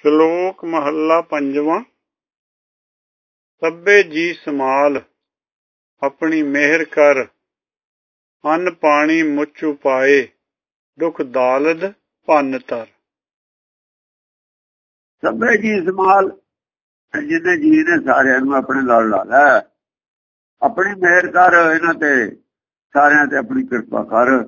ਸ਼ਲੋਕ ਮਹੱਲਾ ਪੰਜਵਾਂ। ਸਭੇ ਜੀ ਸਮਾਲ ਆਪਣੀ ਮਿਹਰ ਕਰ। ਅੰਨ ਪਾਣੀ ਮੁੱਚ ਉਪਾਏ, ਦੁਖ ਦਾਲਦ ਭੰਨ ਤਰ। ਸਭੇ ਜੀ ਸਮਾਲ ਜਿਹਨੇ ਜੀ ਨੇ ਸਾਰਿਆਂ ਨੂੰ ਆਪਣੇ ਨਾਲ ਲਾ ਲੈ। ਆਪਣੀ ਮਿਹਰ ਕਰ, ਇਹਨਾਂ ਤੇ ਸਾਰਿਆਂ ਤੇ ਆਪਣੀ ਕਿਰਪਾ ਕਰ।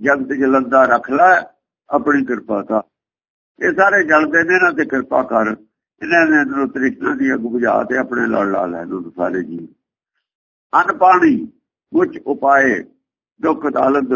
ਜਗਤ ਜਲੰਦਾ ਰੱਖ ਲੈ, ਆਪਣੀ ਕਿਰਪਾ ਦਾ ਇਹ ਸਾਰੇ ਜਲਦੇ ਨੇ ਇਹਨਾਂ ਤੇ ਕਿਰਪਾ ਕਰ। ਇਹਨਾਂ ਨੇ ਅੰਦਰੋਂ ਤ੍ਰਿਸ਼ਨਾ ਦੀ ਅਗ ਬੁਝਾ ਤੇ ਆਪਣੇ ਲੜ ਲਾ ਲੈ ਨੂੰ ਸਾਰੇ ਜੀ ਅਨ ਪਾਣੀ ਕੁਝ ਉਪਾਏ, ਦੁੱਖ ਦਾਲਦ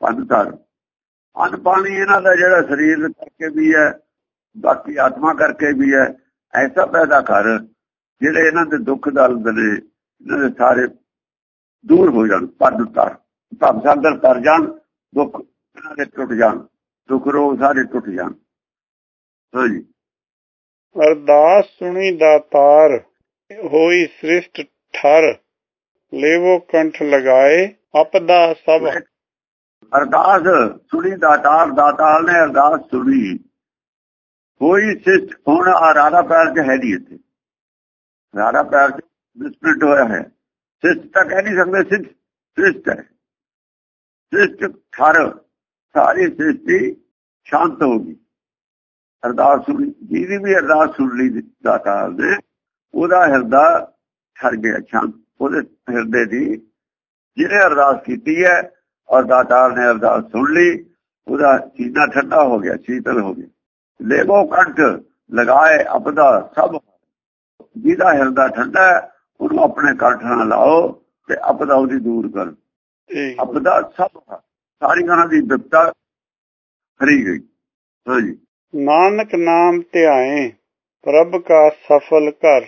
ਪੰਤਰ ਅਨ ਪਾਣੀ ਇਹਨਾਂ ਦਾ ਜਿਹੜਾ ਸਰੀਰ ਕਰਕੇ ਵੀ ਹੈ, ਬਾਕੀ ਆਤਮਾ ਕਰਕੇ ਵੀ ਹੈ, ਐਸਾ ਪੈਦਾ ਕਰ, ਜਿਹੜੇ ਇਹਨਾਂ ਦੇ ਦੁੱਖ ਦਲਦ ਨੇ, ਇਹਨਾਂ ਦੇ ਸਾਰੇ ਦੂਰ ਹੋ ਜਾਣ ਪੰਤਰ ਭਵ ਸਾਗਰ ਤਰ ਜਾਣ, ਦੁੱਖ ਇਹਨਾਂ ਦੇ ਟੁੱਟ ਜਾਣ, ਦੁੱਖ ਰੋਗ ਸਾਰੇ ਟੁੱਟ ਜਾਣ। ਹਾਂਜੀ। ਅਰਦਾਸ ਸੁਣੀ ਦਾਤਾਰ ਹੋਈ ਸ੍ਰਿਸ਼ਟ ਠਰ ਲੇਵੋ ਕੰਠ ਲਗਾਏ ਆਪਦਾ ਸਭ। ਅਰਦਾਸ ਸੁਣੀ ਦਾਤਾਰ ਦਾਤਾਰ ਨੇ ਅਰਦਾਸ ਸੁਣੀ। ਹੋਈ ਸਿਸ਼ਟ ਹੁਣ ਆ ਰਾਧਾ ਪੈਰ ਚ ਹੈ ਨਹੀਂ ਇੱਥੇ। ਰਾਧਾ ਪੈਰ ਚ ਮਿਸਪ੍ਰਿੰਟ ਹੋਇਆ ਹੈ। ਸਿਸ਼ਟ ਤਾਂ ਕਹਿ ਨਹੀਂ ਸਕਦੇ ਸਿਸ਼ਟ ਸਿਸ਼ਟ ਹੈ। ਸਿਸ਼ਟ ਠਰ ਸਾਰੀ ਸ੍ਰਿਸ਼ਟੀ ਸ਼ਾਂਤ ਹੋ ਗਈ। ਅਰਦਾਸ ਸੁਣੀ ਜਿਹਦੀ ਵੀ ਅਰਦਾਸ ਸੁਣ ਲਈ ਦਾਤਾਰ ਨੇ ਉਹਦਾ ਹਿਰਦਾ ਠਰ ਗਿਆ ਸ਼ਾਂਤ ਉਹਦੇ ਹਿਰਦੇ ਦੀ ਜਿਹਨੇ ਅਰਦਾਸ ਕੀਤੀ ਹੈ ਔਰ ਦਾਤਾਰ ਨੇ ਅਰਦਾਸ ਸੁਣ ਲਈ ਉਹਦਾ ਸੀਨਾ ਠੰਡਾ ਹੋ ਗਿਆ ਸ਼ੀਤਲ ਹੋ ਗਿਆ। ਲੇਬੋ ਕੰਠ ਲਗਾਏ ਆਪਦਾ ਸਭ। ਜਿਹਦਾ ਹਿਰਦਾ ਠੰਡਾ ਉਹਨੂੰ ਆਪਣੇ ਕੰਠ ਨਾਲ ਲਾਓ ਤੇ ਆਪਦਾ ਉਹਦੀ ਦੂਰ ਕਰ। ਆਪਦਾ ਸਭ। ਸਾਰੀਆਂ ਦੀ ਵਿਪਤਾ ਹਰੀ ਗਈ। ਹਾਂਜੀ ਨਾਨਕ ਨਾਮ ਧਿਆਏ, ਪ੍ਰਭ ਕਾ ਸਫਲ ਕਰ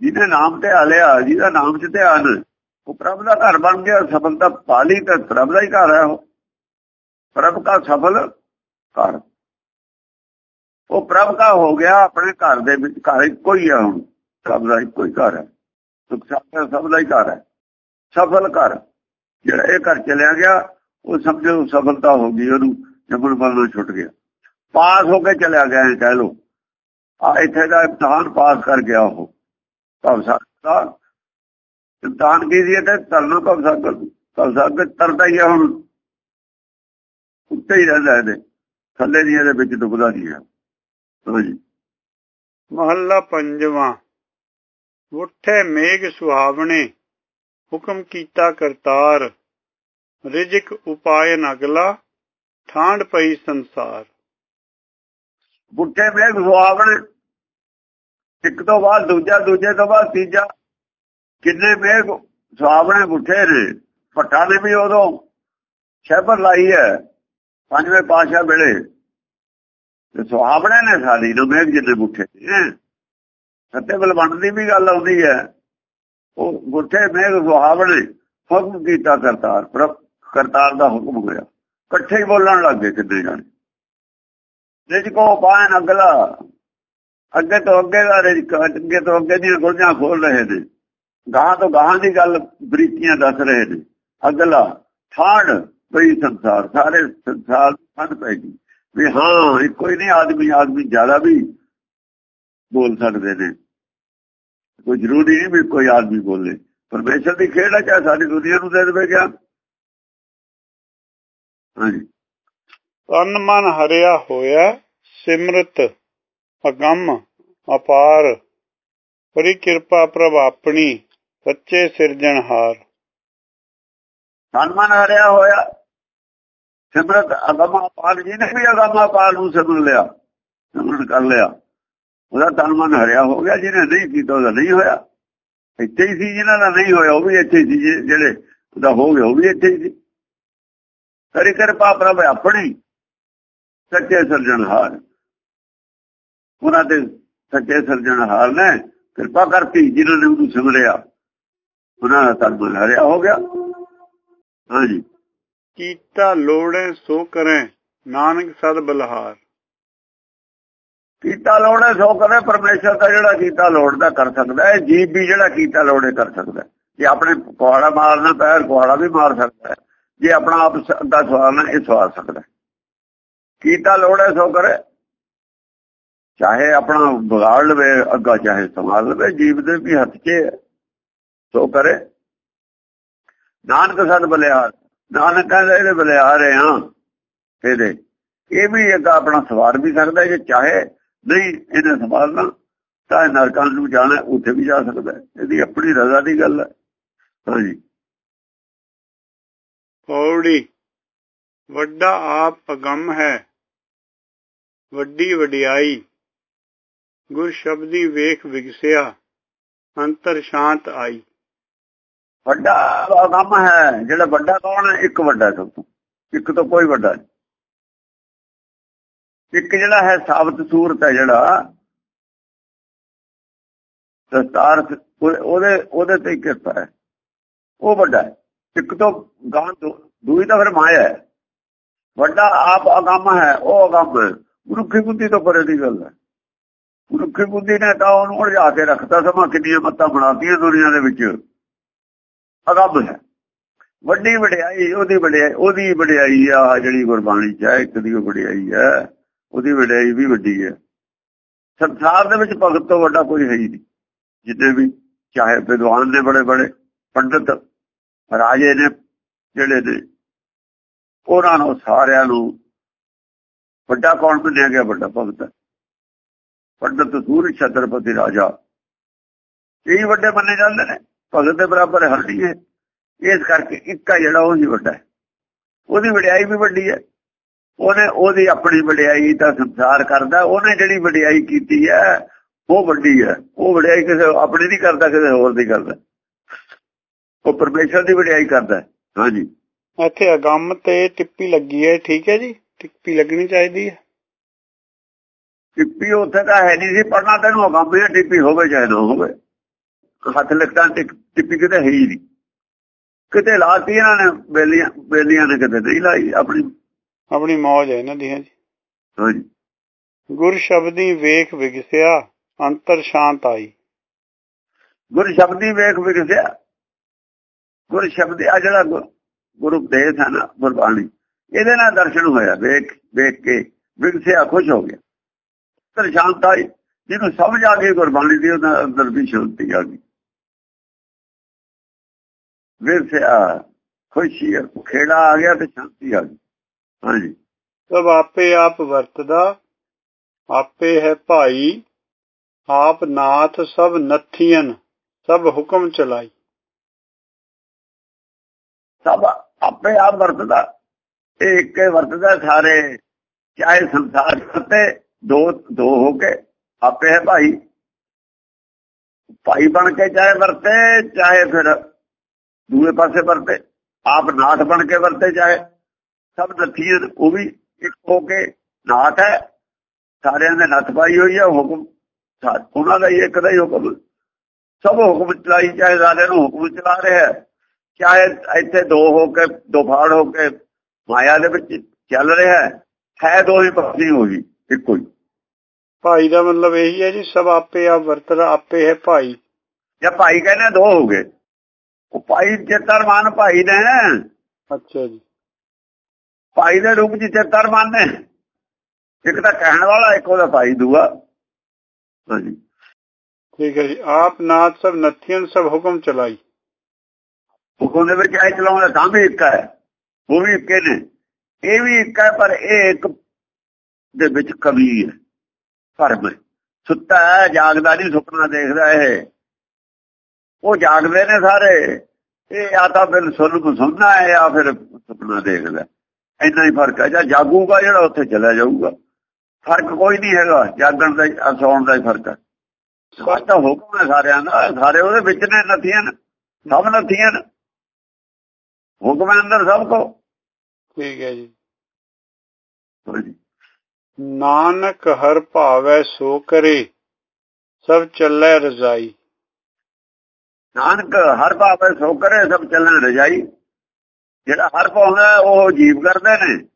ਜਿਹਦੇ ਨਾਮ ਤੇ ਲਿਆ ਜਿਹਦਾ ਨਾਮ ਚ ਧਿਆਨ, ਉਹ ਪ੍ਰਭ ਦਾ ਘਰ ਬਣ ਗਿਆ, ਸਫਲਤਾ ਪਾਲੀ ਤਾਂ ਪ੍ਰਭ ਦਾ ਹੀ ਘਰ ਹੈ ਉਹ। ਪ੍ਰਭ ਕਾ ਸਫਲ ਘਰ। ਉਹ ਪ੍ਰਭ ਦਾ ਹੋ ਗਿਆ, ਆਪਣੇ ਘਰ ਦੇ ਵਿੱਚ ਘਰ ਇੱਕੋ ਹੀ ਹੈ ਹੁਣ। ਸਭ ਦਾ ਇੱਕੋ ਹੀ ਘਰ ਹੈ। ਸੁਖ ਸਾਥ ਸਭ ਦਾ ਹੀ ਘਰ ਹੈ। ਸਫਲ ਘਰ। ਜਿਹੜਾ ਇਹ ਘਰ ਚਲਿਆ ਗਿਆ, ਉਹ ਸਮਝੋ ਸਫਲਤਾ ਹੋ ਗਈ, ਉਹਨੂੰ ਜਬਲ ਬਲਣਾ ਛੁੱਟ ਗਿਆ। ਪਾਸ ਹੋ ਕੇ ਚਲਿਆ ਗਿਆ ਕਹਿ ਲੋ ਆ ਇੱਥੇ ਦਾ ਇਮਤਿਹਾਨ ਪਾਸ ਕਰ ਗਿਆ ਉਹ, ਭਵ ਸਕਦਾ ਇਮਤਿਹਾਨ ਕੀ ਦੀ ਤੇ ਤਰਨਾ ਭਵ ਸਕਦਾ ਤਰਦਾ ਹੀ ਹੁਣ। ਉੱਤੇ ਹੀ ਰਹਿੰਦਾ ਇਹਦੇ। ਥੱਲੇ ਨਹੀਂ ਇਹਦੇ ਵਿੱਚ ਡੁੱਬਦਾ ਨਹੀਂ ਹੈ ਹਾਂਜੀ ਮਹੱਲਾ ਪੰਜਵਾਂ। ਉੱਠੇ ਮੇਘ ਸੁਹਾਵਣੇ, ਹੁਕਮ ਕੀਤਾ ਕਰਤਾਰ। ਰਿਜਕ ਉਪਾਏ ਨਗਲਾ ਠਾਂਡ ਪਈ ਸੰਸਾਰ। ਬੁੱਢੇ ਮੇਘ ਸੁਹਾਵਣੇ ਇੱਕ ਤੋਂ ਬਾਅਦ ਦੂਜਾ, ਦੂਜੇ ਤੋਂ ਬਾਅਦ ਤੀਜਾ। ਕਿੰਨੇ ਮੇਘ ਸੁਹਾਵਣੇ ਬੁੱਠੇ ਨੇ। ਫੱਟਾ ਨੇ ਵੀ ਉਦੋਂ ਸ਼ਹਿਬਰ ਲਾਈ ਹੈ। ਪੰਜਵੇਂ ਪਾਸ਼ਾ ਵੇਲੇ। ਤੇ ਸੁਹਾਵਣੇ ਨੇ ਸਾਡੀ ਨੂੰ ਮੇਘ ਜਿੰਨੇ ਬੁੱਠੇ ਨੇ। ਸੱਤੇ ਬਲਵੰਡ ਦੀ ਵੀ ਗੱਲ ਆਉਂਦੀ ਹੈ। ਉਹ ਗੁੱਠੇ ਮੇਘ ਸੁਹਾਵਣੇ ਹੁਕਮ ਕੀਤਾ ਕਰਤਾਰ, ਪ੍ਰਭ ਕਰਤਾਰ ਦਾ ਹੁਕਮ ਹੋਇਆ। ਇਕੱਠੇ ਹੀ ਬੋਲਣ ਲੱਗੇ ਕਿੰਨੇ ਜਾਣੇ। ਰਿਜ ਕੋ ਪਾਣ ਅਗਲਾ। ਅੱਗੇ ਤੋਂ ਅੱਗੇ ਦਾ ਰਿਜ ਅੱਗੇ ਤੋਂ ਅੱਗੇ ਦੀਆਂ ਗੁਰਜਾਂ ਖੋਲ ਰਹੇ ਨੇ। ਗਾਹਾਂ ਤੋਂ ਗਾਹਾਂ ਦੀ ਗੱਲ ਬਰੀਕੀਆਂ ਦੱਸ ਰਹੇ ਨੇ। ਅਗਲਾ ਠਾੜ ਪਈ ਸੰਸਾਰ, ਸਾਰੇ ਸੰਸਾਰ ਫੰਡ ਪੈ ਗਈ। ਵੀ ਹਾਂ ਇੱਕੋ ਹੀ ਨਹੀਂ, ਆਦਮੀ ਆਦਮੀ ਜ਼ਿਆਦਾ ਵੀ ਬੋਲ ਸਕਦੇ ਨੇ। ਕੋਈ ਜ਼ਰੂਰੀ ਨਹੀਂ ਵੀ ਕੋਈ ਆਦਮੀ ਬੋਲੇ। ਪਰਮੇਸ਼ਰ ਦੀ ਖੇਡ ਹੈ ਚਾਹੇ ਸਾਡੀ ਦੁਨੀਆ ਨੂੰ ਦੇ ਦੇਵੇ ਗਿਆਨ ਹਾਂਜੀ। ਤਨ ਮਨ ਹਰਿਆ ਹੋਇਆ ਸਿਮਰਤ, ਅਗੰਮ, ਅਪਾਰ। ਪਰੀ ਕਿਰਪਾ ਪ੍ਰਭ ਆਪਣੀ, ਸੱਚੇ ਸਿਰਜਣਹਾਰ ਤਨ ਮਨ ਹਰਿਆ ਹੋਇਆ ਸਿਮਰਤ, ਅਗੰਮ, ਅਪਾਰ। ਜੀ ਨੇ ਵੀ ਅਗੰਮ, ਅਪਾਰ ਨੂੰ ਸਿਮਰ ਲਿਆ, ਸਿਮਰਨ ਕਰ ਲਿਆ, ਉਹਦਾ ਤਨ ਮਨ ਹਰਿਆ ਹੋ ਗਿਆ। ਜਿਹਨੇ ਨਹੀਂ ਕੀਤਾ, ਉਹਦਾ ਨਹੀਂ ਹੋਇਆ। ਇੱਥੇ ਹੀ ਸੀ, ਜਿਹਨਾਂ ਦਾ ਨਹੀਂ ਹੋਇਆ, ਉਹ ਵੀ ਇੱਥੇ ਸੀ, ਜਿਹੜੇ ਉਹਦਾ ਹੋ ਗਿਆ, ਉਹ ਵੀ ਇੱਥੇ ਹੀ ਸੀ। ਕਰੀ ਕਿਰਪਾ ਪ੍ਰਭ ਆਪਣੀ। ਸੱਚੇ ਸਿਰਜਣਹਾਰ ਉਹਨਾਂ ਦੇ ਸੱਚੇ ਸਿਰਜਣਹਾਰ ਨੇ ਕਿਰਪਾ ਕਰਤੀ ਜਿਨ੍ਹਾਂ ਨੇ ਉਹਨੂੰ ਸਿਮਰਿਆ ਉਹਨਾਂ ਦਾ ਤਨ ਹਰਿਆ ਹੋ ਗਿਆ। ਹਾਂਜੀ ਕੀਤਾ ਲੋੜੇ ਸੋ ਕਰੇ ਨਾਨਕ ਸਦ ਬਲਹਾਰ। ਕੀਤਾ ਲੋੜੇ ਸੋ ਕਰੇ ਪਰਮੇਸ਼ਰ ਦਾ ਜਿਹੜਾ ਕੀਤਾ ਲੋੜ ਦਾ ਕਰ ਸਕਦਾ ਹੈ ਜੀਵ ਵੀ ਜਿਹੜਾ ਕੀਤਾ ਲੋੜੇ ਕਰ ਸਕਦਾ ਜੇ ਆਪਣੇ ਕੁਹਾੜਾ ਮਾਰਨਾ ਪੈਰ ਕੁਹਾੜਾ ਵੀ ਮਾਰ ਸਕਦਾ ਹੈ। ਜੇ ਆਪਣਾ ਆਪ ਦਾ ਸਵਾਲ ਨਾ ਇਹ ਸਵਾਲ ਸਕਦਾ ਕੀਤਾ ਹੈ ਸੋ ਕਰੇ। ਚਾਹੇ ਆਪਣਾ ਵਿਗਾੜ ਲਵੇ, ਅੱਗਾ ਚਾਹੇ ਸੰਭਾਲ ਲਵੇ, ਜੀਵ ਦੇ ਵੀ ਹੱਥ 'ਚ ਸੋ ਕਰੇ। ਨਾਨਕ ਸਦ ਬਲਿਆਰ, ਨਾਨਕ ਕਹਿੰਦਾ ਇਹਦੇ ਬਲਿਆਰ ਆ। ਇਹਦੇ, ਇਹ ਵੀ ਅੱਗਾ ਆਪਣਾ ਸਵਾਰ ਵੀ ਸਕਦਾ ਜੇ ਚਾਹੇ ਨਹੀਂ ਇਹਨੇ ਸੰਭਾਲਣਾ, ਤਾਂ ਨਰਕਾਂ ਨੂੰ ਜਾਣਾ, ਉੱਥੇ ਵੀ ਜਾ ਸਕਦਾ। ਇਹਦੀ ਆਪਣੀ ਰਜ਼ਾ ਦੀ ਗੱਲ ਹੈ। ਹਾਂਜੀ। ਪੌੜੀ, ਵੱਡਾ ਆਪ ਅਗੰਮ ਹੈ। ਵੱਡੀ ਵਡਿਆਈ, ਗੁਰ ਸ਼ਬਦੀ ਵੇਖ ਵਿਗਸਿਆ, ਅੰਤਰ ਸ਼ਾਂਤ ਆਈ। ਵੱਡਾ ਕੰਮ ਹੈ, ਜਿਹੜਾ ਵੱਡਾ ਕੌਣ ਹੈ? ਇੱਕ ਵੱਡਾ ਸਭ ਤੋਂ। ਇੱਕ ਤੋਂ ਕੋਈ ਵੱਡਾ ਨਹੀਂ। ਇੱਕ ਜਿਹੜਾ ਹੈ ਸਾਬਤ ਸੂਰਤ ਹੈ ਜਿਹੜਾ, ਦਸਤਾਰ ਉਹਦੇ ਉਹਦੇ ਤੇ ਕਿਰਪਾ ਹੈ। ਉਹ ਵੱਡਾ ਹੈ। ਇੱਕ ਤੋਂ ਗਾਂ ਦੂਈ ਤਾਂ ਫਿਰ ਮਾਇਆ ਹੈ। ਵੱਡਾ ਆਪ ਅਗੰਮ ਹੈ, ਉਹ ਅਗੰਮ। ਹੈ ਮਨੁੱਖੀ ਬੁੱਧੀ ਤੋਂ ਪਰੇ ਦੀ ਗੱਲ ਹੈ। ਮਨੁੱਖੀ ਬੁੱਧੀ ਨੇ ਤਾਂ ਉਹਨੂੰ ਉਲਝਾ ਕੇ ਰੱਖਤਾ, ਸਮਾਂ ਕਿੰਨੀਆਂ ਮੱਤਾਂ ਬਣਾਤੀਆਂ ਦੁਨੀਆ ਦੇ ਵਿੱਚ। ਅਗੰਮ ਹੈ। ਵੱਡੀ ਵਡਿਆਈ, ਉਹਦੀ ਵਡਿਆਈ ਉਹਦੀ ਵਡਿਆਈ ਆ ਜਿਹੜੀ ਗੁਰਬਾਣੀ ਚ ਹੈ, ਇੱਕ ਦੀ ਵਡਿਆਈ ਹੈ, ਉਹਦੀ ਵਡਿਆਈ ਵੀ ਵੱਡੀ ਹੈ। ਸੰਸਾਰ ਦੇ ਵਿੱਚ ਭਗਤ ਤੋਂ ਵੱਡਾ ਕੋਈ ਹੈ ਹੀ ਨਹੀਂ। ਜਿੱਦੇ ਵੀ, ਚਾਹੇ ਵਿਦਵਾਨ ਨੇ ਬੜੇ ਬੜੇ, ਪੰਡਤ, ਰਾਜੇ ਨੇ, ਜਿਹੜੇ ਨੇ, ਉਹਨਾਂ ਨੂੰ ਸਾਰਿਆਂ ਨੂੰ ਵੱਡਾ ਕੌਣ ਮੰਨਿਆ ਗਿਆ ਵੱਡਾ ਭਗਤ ਪੰਡਤ ਸੂਰ ਛਤਰਪਤੀ ਰਾਜਾ। ਇਹ ਵੱਡੇ ਮੰਨੇ ਜਾਂਦੇ ਨੇ, ਭਗਤ ਦੇ ਬਰਾਬਰ ਹਰ ਨਹੀਂ ਹੈ। ਇਸ ਕਰਕੇ ਇੱਕਾ ਜਿਹੜਾ ਉਹ ਹੀ ਵੱਡਾ ਹੈ। ਉਹਦੀ ਵਡਿਆਈ ਵੀ ਵੱਡੀ ਹੈ। ਉਹਨੇ ਉਹਦੀ ਆਪਣੀ ਵਡਿਆਈ ਦਾ ਸੰਸਾਰ ਕਰਦਾ, ਉਹਨੇ ਜਿਹੜੀ ਵਡਿਆਈ ਕੀਤੀ ਹੈ, ਉਹ ਵੱਡੀ ਹੈ। ਉਹ ਵਡਿਆਈ ਕਿਸੇ ਆਪਣੀ ਨਹੀਂ ਕਰਦਾ, ਕਿਸੇ ਹੋਰ ਦੀ ਕਰਦਾ। ਉਹ ਪਰਮੇਸ਼ਰ ਦੀ ਵਡਿਆਈ ਕਰਦਾ ਹਾਂਜੀ। ਇੱਥੇ ਅਗੰਮ ਤੇ ਟਿੱਪੀ ਲੱਗੀ ਹੈ, ਠੀਕ ਹੈ ਜੀ? ਟਿੱਪੀ ਲੱਗਣੀ ਚਾਹੀਦੀ ਹੈ। ਟਿੱਪੀ ਉੱਥੇ ਤਾਂ ਹੈ ਨਹੀਂ ਸੀ ਪੜਨਾ ਤੈਨੂੰ ਅਗੰਮ ਹੈ ਟਿੱਪੀ ਹੋਵੇ ਚਾਹੇ ਨਾ ਹੋਵੇ। ਹੱਥ ਲਿਖਤਾਂ ਟਿੱਪੀ ਕਿਤੇ ਹੈ ਹੀ ਨਹੀਂ। ਕਿਤੇ ਲਾਤੀ ਇਹਨਾਂ ਨੇ ਬੇਲੀਆਂ ਬੇਲੀਆਂ ਨੇ ਕਿਤੇ ਨਹੀਂ ਲਾਈ ਆਪਣੀ। ਆਪਣੀ ਮੌਜ ਹੈ ਇਹਨਾਂ ਦੀ ਹਾਂਜੀ ਹਾਂਜੀ ਗੁਰ ਸ਼ਬਦੀ ਵੇਖ ਵਿਗਸਿਆ ਅੰਤਰ ਸ਼ਾਂਤ ਆਈ। ਗੁਰ ਸ਼ਬਦੀ ਵੇਖ ਵਿਗਸਿਆ। ਗੁਰ ਸ਼ਬਦ ਆ ਜਿਹੜਾ ਗੁਰੂ ਉਪਦੇਸ਼ ਹੈ ਨਾ ਗੁਰਬਾਣੀ। ਇਹਦੇ ਨਾਲ ਦਰਸ਼ਨ ਹੋਇਆ ਵੇਖ ਵੇਖ ਕੇ ਵਿਗਸਿਆ ਖੁਸ਼ ਹੋ ਗਿਆ। ਅੰਤਰ ਸ਼ਾਂਤ ਜਿਹਨੂੰ ਸਮਝ ਆ ਗਈ ਗੁਰਬਾਣੀ ਦੀ ਉਹਦਾ ਅੰਦਰ ਵੀ ਸ਼ਾਂਤੀ ਆ ਗਈ। ਵਿਗਸਿਆ ਖੁਸ਼ੀ ਖੇੜਾ ਆ ਗਿਆ ਤੇ ਸ਼ਾਂਤੀ ਆ ਗਈ। ਹਾਂਜੀ। ਸਭ ਆਪੇ ਆਪ ਵਰਤਦਾ ਆਪੇ ਹੈ ਭਾਈ ਆਪ ਨਾਥ ਸਭ ਨਥੀਆਂ ਸਭ ਹੁਕਮ ਚਲਾਈ। ਸਭ ਆਪੇ ਆਪ ਵਰਤਦਾ ਇਹ ਇੱਕੇ ਵਰਤਦਾ ਸਾਰੇ, ਚਾਹੇ ਸੰਸਾਰ ਤੇ ਦੋ ਦੋ ਹੋ ਕੇ ਆਪੇ ਹੈ ਭਾਈ। ਭਾਈ ਬਣ ਕੇ ਚਾਹੇ ਵਰਤੇ, ਚਾਹੇ ਫਿਰ ਦੂਏ ਪਾਸੇ ਵਰਤੇ। ਆਪ ਨਾਥ ਬਣ ਕੇ ਵਰਤੇ ਚਾਹੇ। ਸਭ ਨਥੀਰ ਉਹ ਵੀ ਇੱਕ ਹੋ ਕੇ ਨਾਥ ਹੈ। ਸਾਰਿਆਂ ਦੇ ਨੱਥ ਪਾਈ ਹੋਈ ਹੈ, ਹੁਕਮ ਉਹਨਾਂ ਦਾ ਇੱਕ ਦਾ ਹੀ ਹੁਕਮ। ਸਭ ਹੁਕਮ ਚਲਾਈ, ਚਾਹੇ ਸਾਰਿਆਂ ਨੂੰ ਹੁਕਮ ਚਲਾ ਰਿਹਾ ਚਾਹੇ ਇੱਥੇ ਦੋ ਹੋ ਕੇ, ਦੋ ਫਾੜ ਹੋ ਕੇ ਮਾਇਆ ਦੇ ਵਿੱਚ ਚੱਲ ਰਿਹਾ ਹੈ ਹੈ ਦੋ ਹੀ ਪੱਖੀ ਹੋਈ ਇੱਕੋ ਹੀ। ਭਾਈ ਦਾ ਮਤਲਬ ਇਹੀ ਹੈ ਜੀ ਸਭ ਆਪੇ ਆਪ ਵਰਤਦਾ ਆਪੇ ਹੈ ਭਾਈ। ਜੇ ਭਾਈ ਕਹਿੰਦੇ ਦੋ ਹੋ ਗਏ। ਉਹ ਭਾਈ ਚੇਤਰ ਮਨ ਭਾਈ ਨੇ। ਅੱਛਾ ਜੀ। ਭਾਈ ਦੇ ਰੂਪ ਚ ਚੇਤਰ ਮਨ ਨੇ। ਇੱਕ ਤਾਂ ਕਹਿਣ ਵਾਲਾ ਇੱਕ ਉਹਦਾ ਭਾਈ ਦੂਆ। ਹਾਂਜੀ। ਠੀਕ ਹੈ ਜੀ। ਆਪ ਨਾਥ ਸਭ ਨਥੀਆਂ ਸਭ ਹੁਕਮ ਚਲਾਈ। ਹੁਕਮ ਦੇ ਵਿੱਚ ਆਇ ਚਲਾਉਂਦਾ ਤਾਂ ਵੀ ਇੱਕ ਹੈ। ਉਹ ਵੀ ਇੱਕੇ ਨੇ। ਇਹ ਵੀ ਇੱਕ ਹੈ, ਪਰ ਇਹ ਇੱਕ ਦੇ ਵਿੱਚ ਕਮੀ ਹੈ। ਭਰਮ ਸੁੱਤਾ ਜਾਗਦਾ ਨਹੀਂ, ਸੁਪਨਾ ਦੇਖਦਾ ਇਹ। ਉਹ ਜਾਗਦੇ ਨੇ ਸਾਰੇ। ਇਹ ਆ ਤਾਂ ਬਿਲ ਸੁਣ ਨੂੰ ਸੁਣਨਾ ਹੈ ਜਾਂ ਫਿਰ ਸੁਪਨਾ ਦੇਖਦਾ। ਇੰਨਾ ਹੀ ਫ਼ਰਕ ਹੈ। ਜਾਂ ਜਾਗੂਗਾ ਜਿਹੜਾ ਉੱਥੇ ਚਲਾ ਜਾਊਗਾ। ਫ਼ਰਕ ਕੋਈ ਨਹੀਂ ਹੈਗਾ। ਜਾਗਣ ਦਾ ਸੌਣ ਦਾ ਹੀ ਫ਼ਰਕ ਹੈ। ਸਾਡਾ ਹੁਕਮ ਹੈ ਸਾਰਿਆਂ ਦਾ। ਸਾਰੇ ਉਹਦੇ ਵਿੱਚ ਨੇ, ਨਥੀਆਂ ਸਭ ਨਥੀਆਂ ਹੁਕਮ ਅੰਦਰ ਸਭ ਕੋ। ਠੀਕ ਹੈ ਜੀ। ਨਾਨਕ ਹਰ ਭਾਵੈ ਸੋ ਕਰੇ ਸਭ ਚੱਲੇ ਰਜ਼ਾਈ। ਨਾਨਕ ਹਰ ਭਾਵੈ ਸੋ ਕਰੇ ਸਭ ਚੱਲਣ ਰਜਾਈ। ਜਿਹੜਾ ਹਰ ਪਾਉਂਦਾ ਉਹ ਜੀਵ ਕਰਦੇ ਨੇ।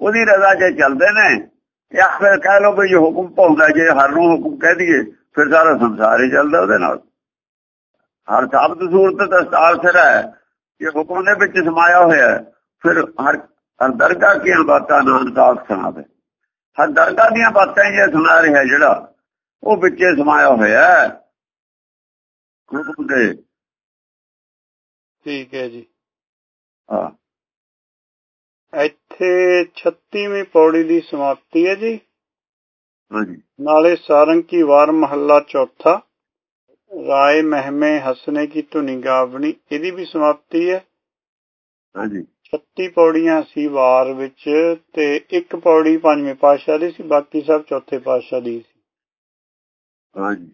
ਉਹਦੀ ਰਜ਼ਾ 'ਚ ਚੱਲਦੇ ਨੇ ਜਾਂ ਫਿਰ ਕਹਿ ਲਓ ਵੀ ਇਹ ਹੁਕਮ ਪਾਉਂਦਾ ਜੇ ਹਰ ਨੂੰ ਹੁਕਮ ਕਹਿ ਦਈਏ ਫਿਰ ਸਾਰਾ ਸੰਸਾਰ ਹੀ ਚੱਲਦਾ ਉਹਦੇ ਨਾਲ। ਹਰ ਸਾਬਤ ਸੂਰਤ ਦਸਤਾਰ ਸਿਰ ਹੈ ਇਹ ਹੁਕਮ ਦੇ ਵਿੱਚ ਸਮਾਇਆ ਹੋਇਆ ਫਿਰ ਹਰ ਹਰ ਦਰਗਾਹ ਕੀ ਬਾਤਾਂ ਨਾਨਕ ਆਖ ਸੁਣਾਵੇ। ਹਰ ਦਰਗਾਹ ਦੀਆਂ ਬਾਤਾਂ ਇਹ ਸੁਣਾ ਰਿਹਾ ਜਿਹੜਾ ਉਹ ਵਿੱਚੇ ਸਮਾਇਆ ਹੋਇਆ ਹੈ। ਹੁਕਮ ਦੇ। ਠੀਕ ਹੈ ਜੀ। ਹਾਂ। ਇੱਥੇ 36ਵੀਂ ਪੌੜੀ ਦੀ ਸਮਾਪਤੀ ਹੈ ਜੀ। ਹਾਂਜੀ। ਨਾਲੇ ਸਾਰੰਗ ਕੀ ਵਾਰ ਮਹੱਲਾ ਚੌਥਾ। ਰਾਏ ਮਹਿਮੇ ਹਸਨੇ ਕੀ ਧੁਨੀ ਗਾਵਣੀ ਇਹਦੀ ਵੀ ਸਮਾਪਤੀ ਹੈ। ਹਾਂਜੀ। 36 ਪੌੜੀਆਂ ਸੀ ਵਾਰ ਵਿੱਚ ਤੇ ਇੱਕ ਪੌੜੀ ਪੰਜਵੇਂ ਪਾਤਸ਼ਾਹ ਦੀ ਸੀ ਬਾਕੀ ਸਭ ਚੌਥੇ ਪਾਤਸ਼ਾਹ ਦੀ ਸੀ। ਹਾਂਜੀ।